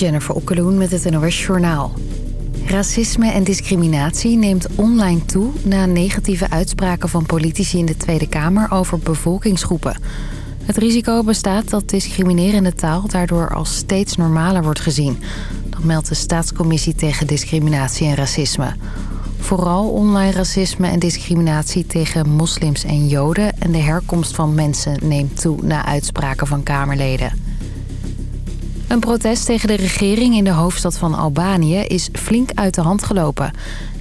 Jennifer Okkeloen met het NOS Journaal. Racisme en discriminatie neemt online toe... na negatieve uitspraken van politici in de Tweede Kamer over bevolkingsgroepen. Het risico bestaat dat discriminerende taal daardoor als steeds normaler wordt gezien. Dat meldt de Staatscommissie tegen Discriminatie en Racisme. Vooral online racisme en discriminatie tegen moslims en joden... en de herkomst van mensen neemt toe na uitspraken van Kamerleden. Een protest tegen de regering in de hoofdstad van Albanië is flink uit de hand gelopen.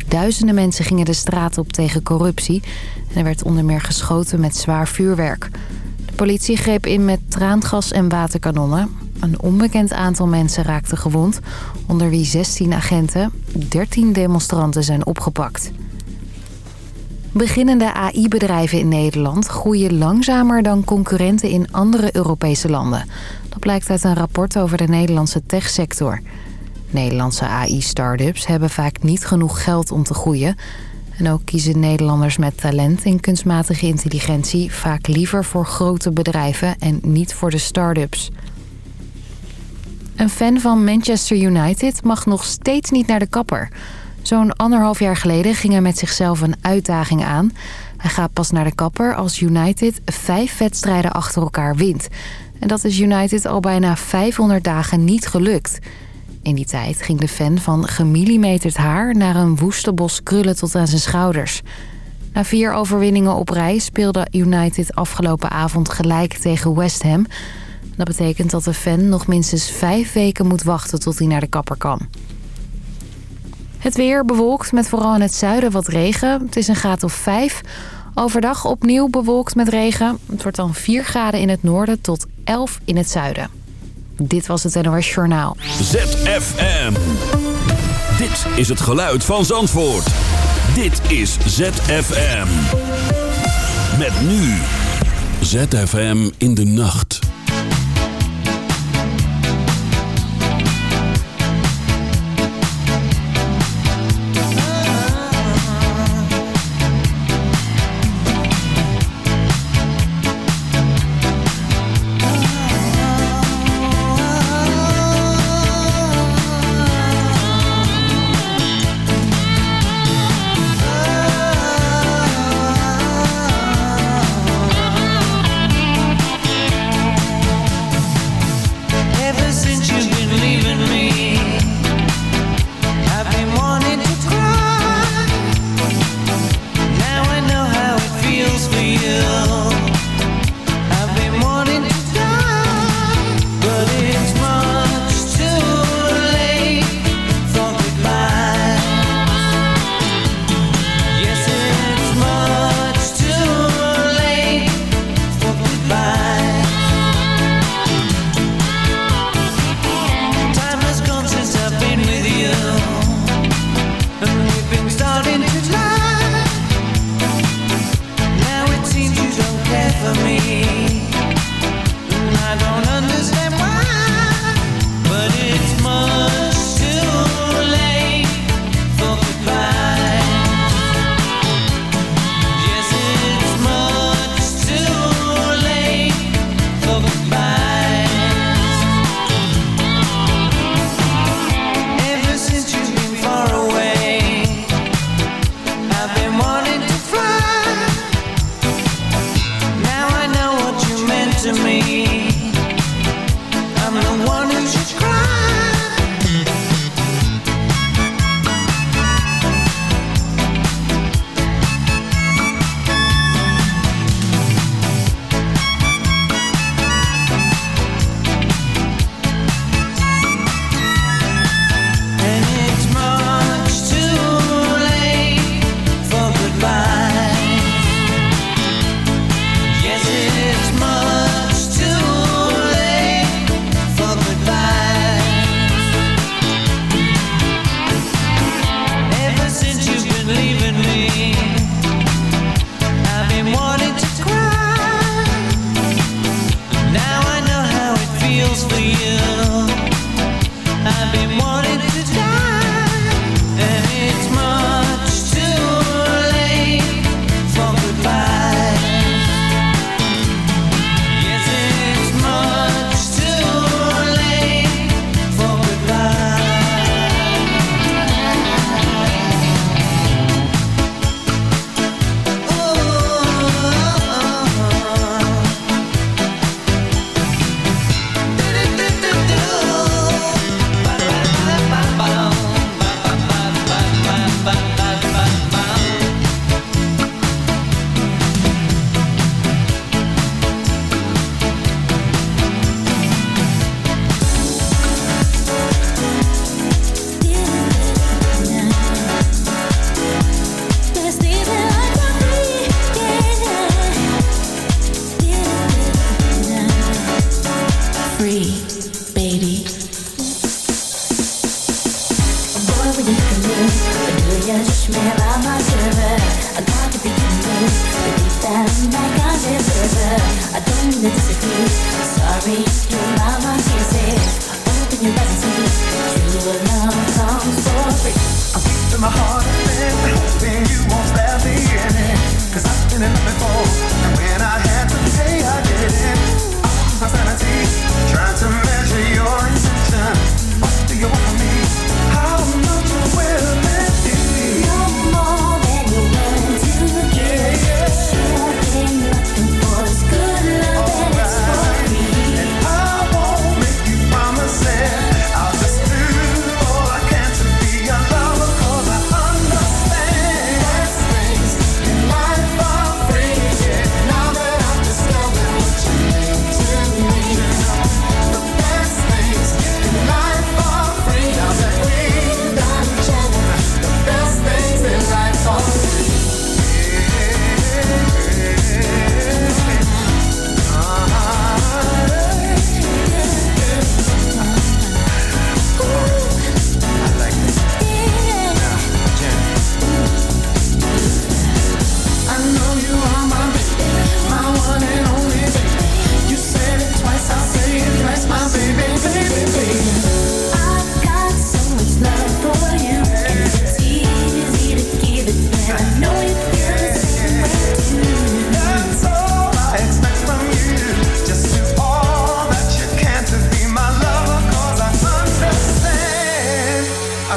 Duizenden mensen gingen de straat op tegen corruptie. En er werd onder meer geschoten met zwaar vuurwerk. De politie greep in met traangas en waterkanonnen. Een onbekend aantal mensen raakte gewond, onder wie 16 agenten. 13 demonstranten zijn opgepakt. Beginnende AI-bedrijven in Nederland groeien langzamer dan concurrenten in andere Europese landen. Dat blijkt uit een rapport over de Nederlandse techsector. Nederlandse AI-startups hebben vaak niet genoeg geld om te groeien. En ook kiezen Nederlanders met talent in kunstmatige intelligentie... vaak liever voor grote bedrijven en niet voor de start-ups. Een fan van Manchester United mag nog steeds niet naar de kapper. Zo'n anderhalf jaar geleden ging hij met zichzelf een uitdaging aan. Hij gaat pas naar de kapper als United vijf wedstrijden achter elkaar wint... En dat is United al bijna 500 dagen niet gelukt. In die tijd ging de fan van gemillimeterd haar naar een woeste bos krullen tot aan zijn schouders. Na vier overwinningen op rij speelde United afgelopen avond gelijk tegen West Ham. Dat betekent dat de fan nog minstens vijf weken moet wachten tot hij naar de kapper kan. Het weer bewolkt met vooral in het zuiden wat regen. Het is een graad of vijf. Overdag opnieuw bewolkt met regen. Het wordt dan 4 graden in het noorden tot 11 in het zuiden. Dit was het NOS Journaal. ZFM. Dit is het geluid van Zandvoort. Dit is ZFM. Met nu. ZFM in de nacht.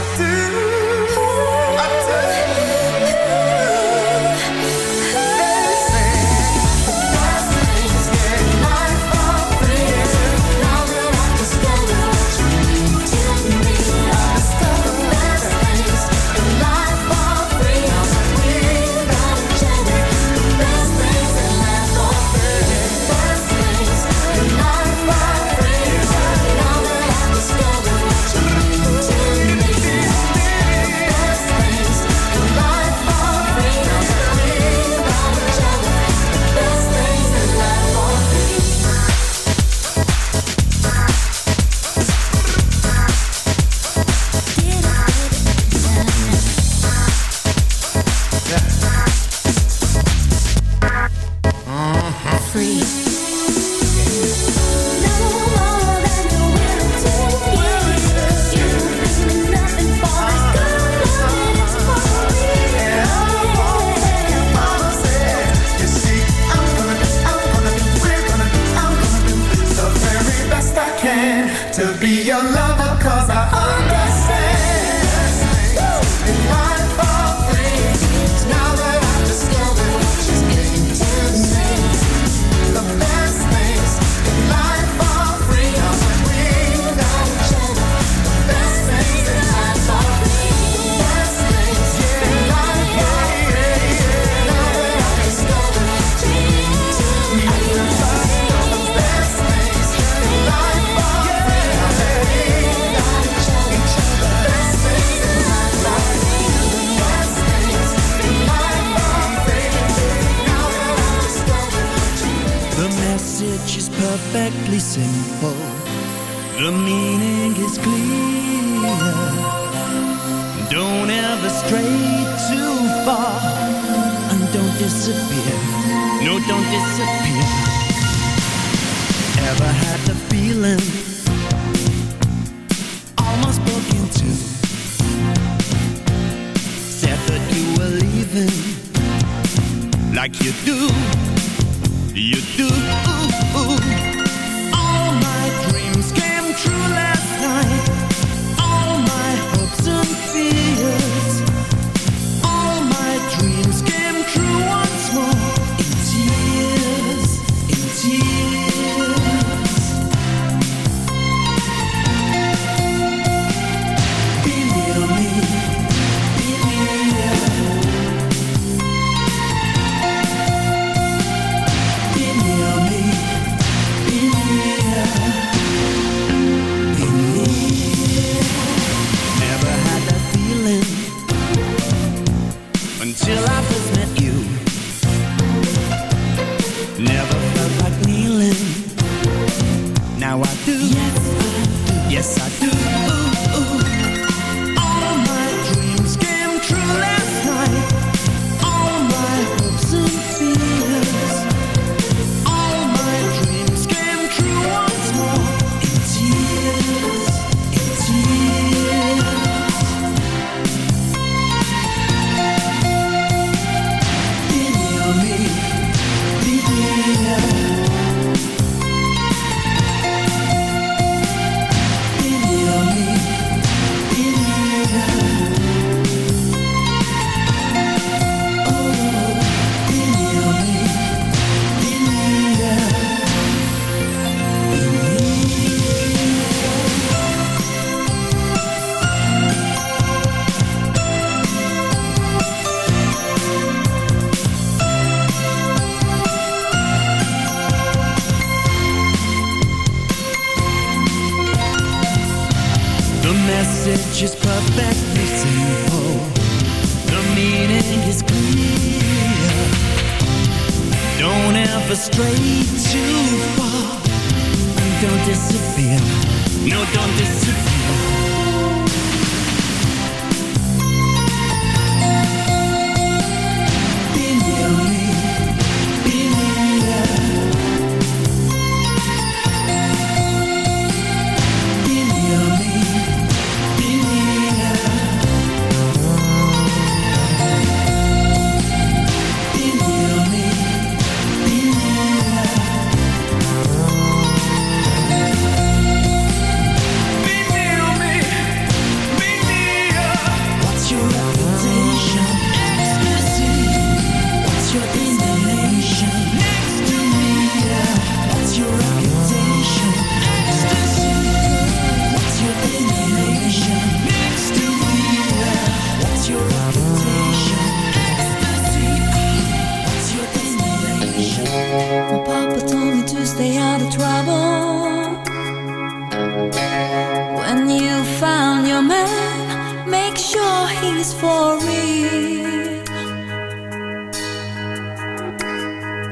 do message is perfectly simple. The meaning is clear. Don't ever stray too far. And don't disappear. No, don't disappear. Ever had the feeling? Almost broke into. Said that you were leaving. Like you do you do. Ooh, ooh.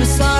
Christmas song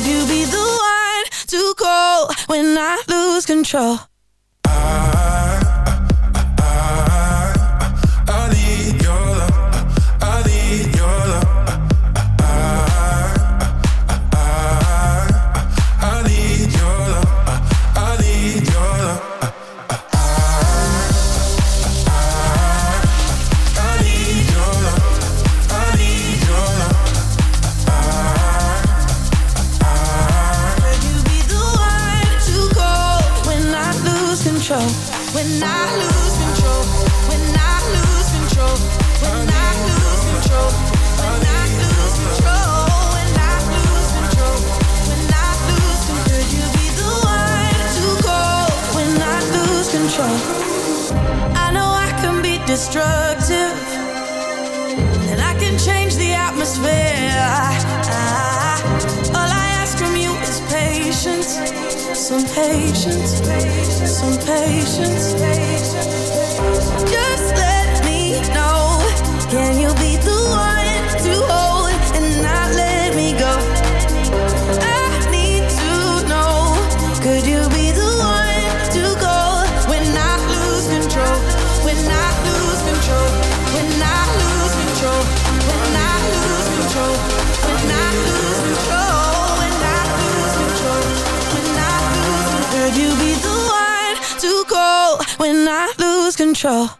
Could you be the one to call when I lose control? patience. control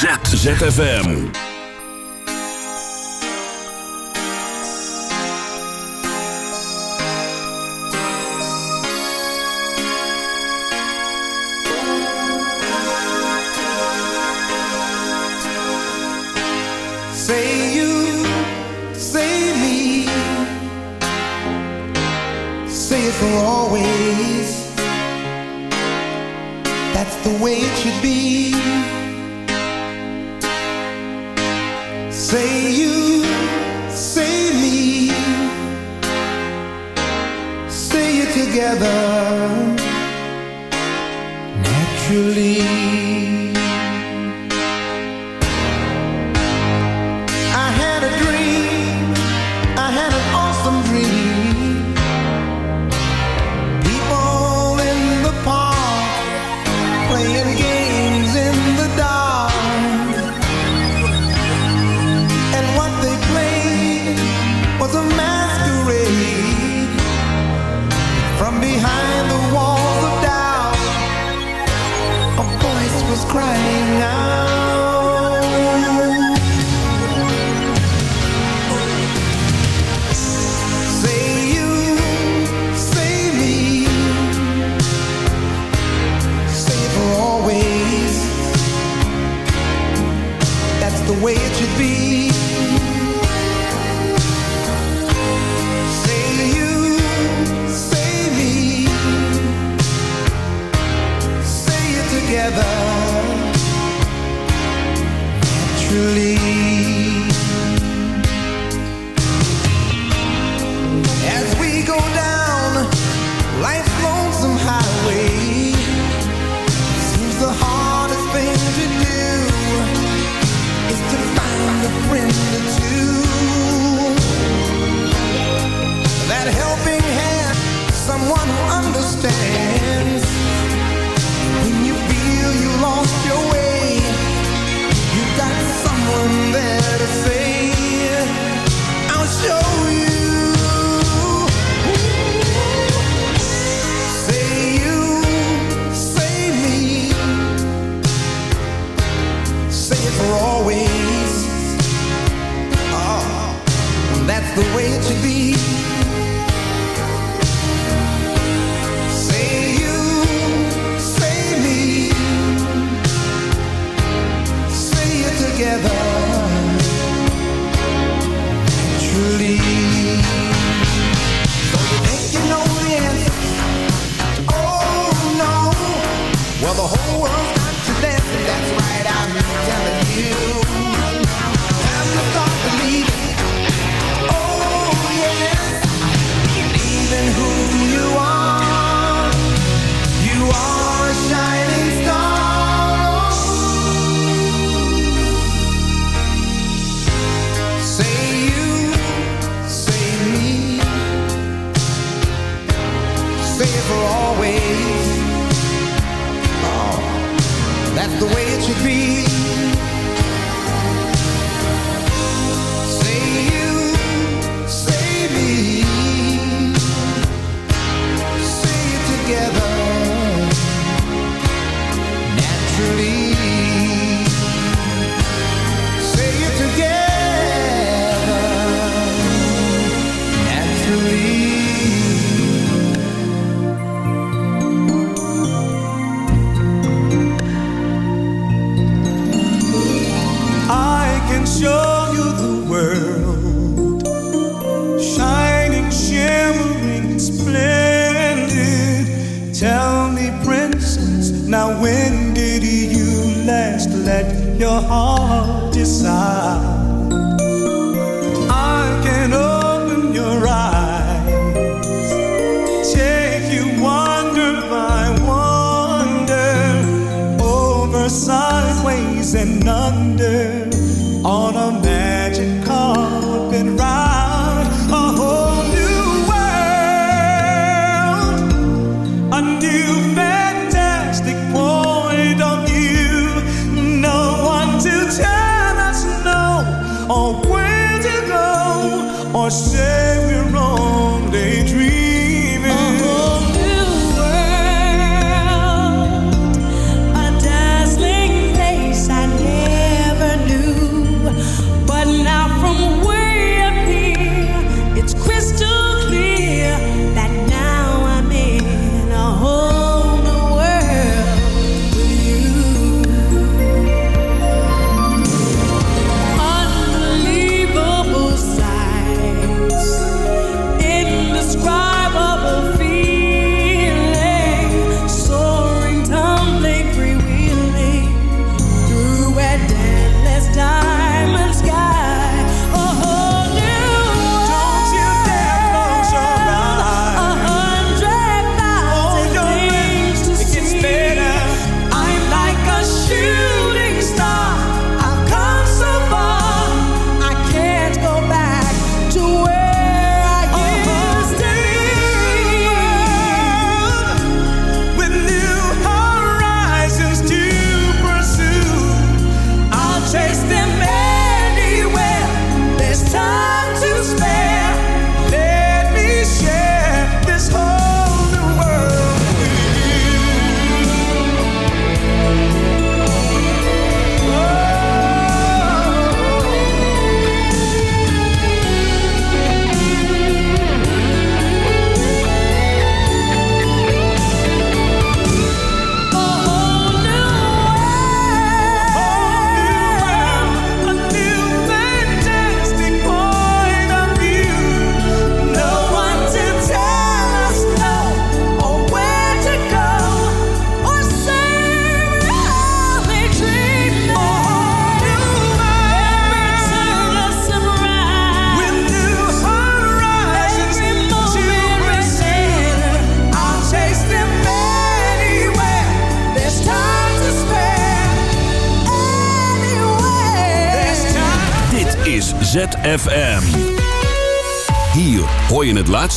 ZFM.